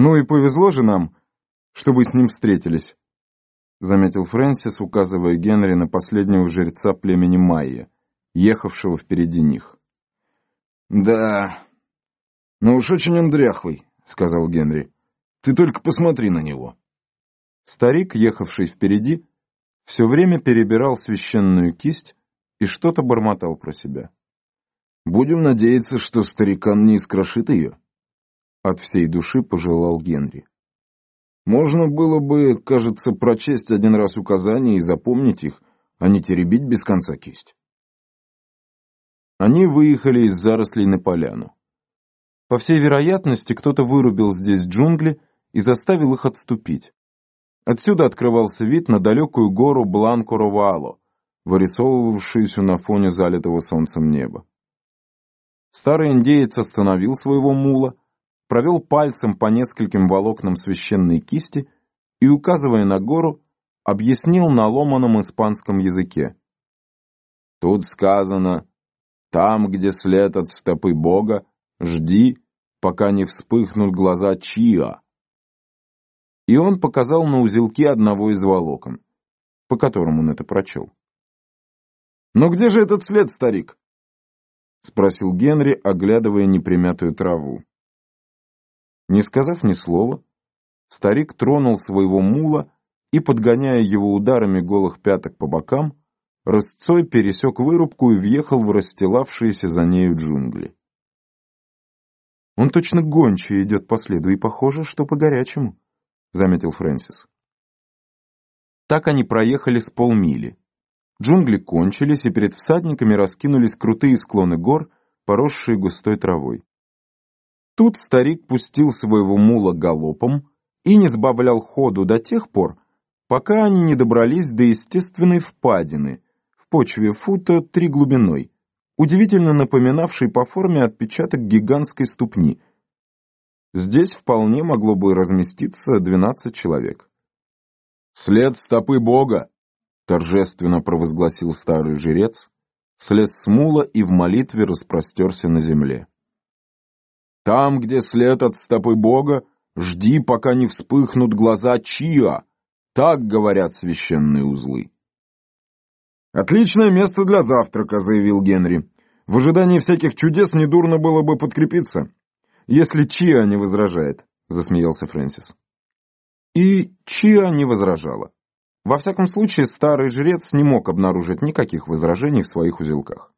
«Ну и повезло же нам, что вы с ним встретились», — заметил Фрэнсис, указывая Генри на последнего жреца племени Майя, ехавшего впереди них. «Да, но уж очень он дряхлый», — сказал Генри. «Ты только посмотри на него». Старик, ехавший впереди, все время перебирал священную кисть и что-то бормотал про себя. «Будем надеяться, что старикан не искрошит ее», — от всей души пожелал Генри. «Можно было бы, кажется, прочесть один раз указания и запомнить их, а не теребить без конца кисть». Они выехали из зарослей на поляну. По всей вероятности, кто-то вырубил здесь джунгли и заставил их отступить. Отсюда открывался вид на далекую гору Бланко-Ровало, вырисовывавшуюся на фоне залитого солнцем неба. Старый индеец остановил своего мула, провел пальцем по нескольким волокнам священной кисти и, указывая на гору, объяснил на ломаном испанском языке. «Тут сказано, там, где след от стопы Бога, жди, пока не вспыхнут глаза Чиа». И он показал на узелки одного из волокон, по которым он это прочел. «Но где же этот след, старик?» — спросил Генри, оглядывая непримятую траву. Не сказав ни слова, старик тронул своего мула и, подгоняя его ударами голых пяток по бокам, рысцой пересек вырубку и въехал в расстилавшиеся за нею джунгли. «Он точно гончий идет по следу, и похоже, что по-горячему», — заметил Фрэнсис. Так они проехали с полмили. Джунгли кончились, и перед всадниками раскинулись крутые склоны гор, поросшие густой травой. Тут старик пустил своего мула галопом и не сбавлял ходу до тех пор, пока они не добрались до естественной впадины в почве фута три глубиной, удивительно напоминавшей по форме отпечаток гигантской ступни. Здесь вполне могло бы разместиться двенадцать человек. «След стопы Бога!» торжественно провозгласил старый жрец, слез с мула и в молитве распростерся на земле. «Там, где след от стопы Бога, жди, пока не вспыхнут глаза Чиа, так говорят священные узлы». «Отличное место для завтрака», — заявил Генри. «В ожидании всяких чудес недурно было бы подкрепиться, если Чиа не возражает», — засмеялся Фрэнсис. И Чиа не возражала. Во всяком случае, старый жрец не мог обнаружить никаких возражений в своих узелках.